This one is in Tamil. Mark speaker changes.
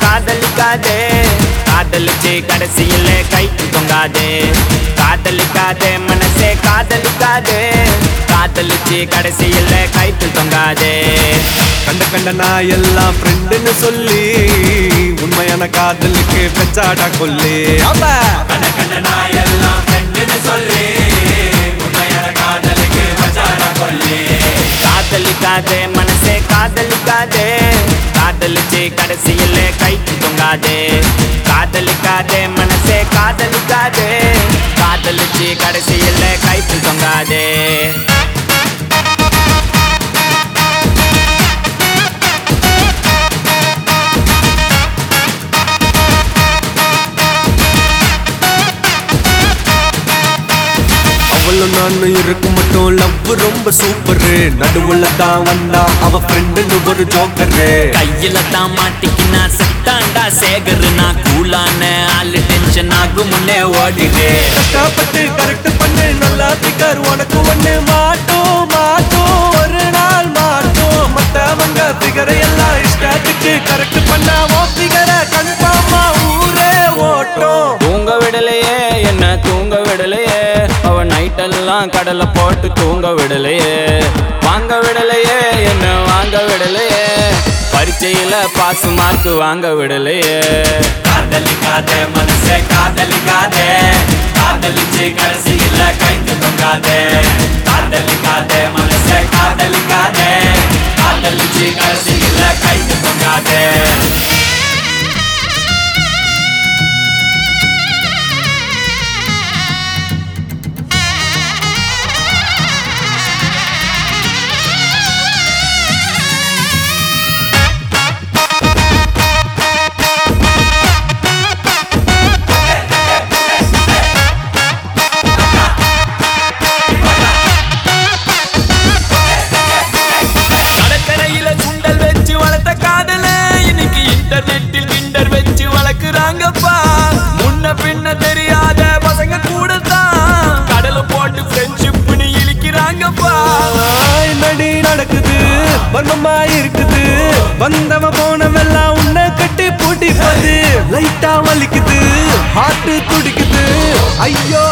Speaker 1: காதலிக்காதே. காதலிச்சு கடைசியில கைக்கு தொங்காதே. காதலிக்காதே மனசே காதலிக்காதே. காதலிச்சு கடைசியில கைக்கு தொங்காதே.
Speaker 2: கண்ட கண்ட நான் எல்லாம் ஃப்ரெண்டுன்னு சொல்லி உண்மையான காதலுக்கு பெச்சாடா கொல்லி.
Speaker 1: கண்ட கண்ட நான் எல்லாம் ஃப்ரெண்டுன்னு சொல்லி உண்மையான காதலுக்கு மச்சான கொல்லி. காதலிக்காதே மனசே காதலிக்காதே. காதலிச்சு கடைசியில் கைக்கு தொங்காதே. காதலிக்காதே மனசே காதலிக்காதே. காதலிச்சு கடைசியில் கைக்கு தொங்காதே.
Speaker 2: அவளும் நானும் இருக்கும் மட்டும். லவ் ரொம்ப சூப்பரு நடுவுல தான் வந்தா அவ ஃப்ரெண்டுன்னு ஒரு ஜோக்கரு
Speaker 1: கையில தான் மாட்டிக்கினா செத்தாண்டா சேகர். நான் கூலான ஆளு டென்ஷன் ஆகும் முன்னே ஓடிடு
Speaker 2: கஷ்டப்பட்டு கரெக்ட் பண்ணு நல்லா பிகர் உனக்கு ஒண்ணு. மாட்டோம் மாட்டோம் ஒரு நாள் மாட்டோம். மத்தவங்க பிகரை எல்லாம் இஷ்டத்துக்கு கரெக்ட் பண்ணா ஓ
Speaker 1: தான் கடலை போட்டு தூங்க விடலையே. வாங்க விடலையே என்ன வாங்க விடலையே. பரீட்சையில பாஸ் மார்க் வாங்க விடலையே. காதலிக்காதே மனசே காதலிக்காதே காதலிச்சு கடைசியில கைந்து தொங்காதே. காதலிக்காதே மனசே காதலிக்காதே காதலிச்சு கடைசியில கைந்து தொங்காதே.
Speaker 2: நடக்குது வர்மமா இருக்குது. வந்தவன் போனவெல்லாம் உன்னை கட்டி பூட்டி போது லைட்டா வலிக்குது ஹார்ட் துடிக்குது. ஐயோ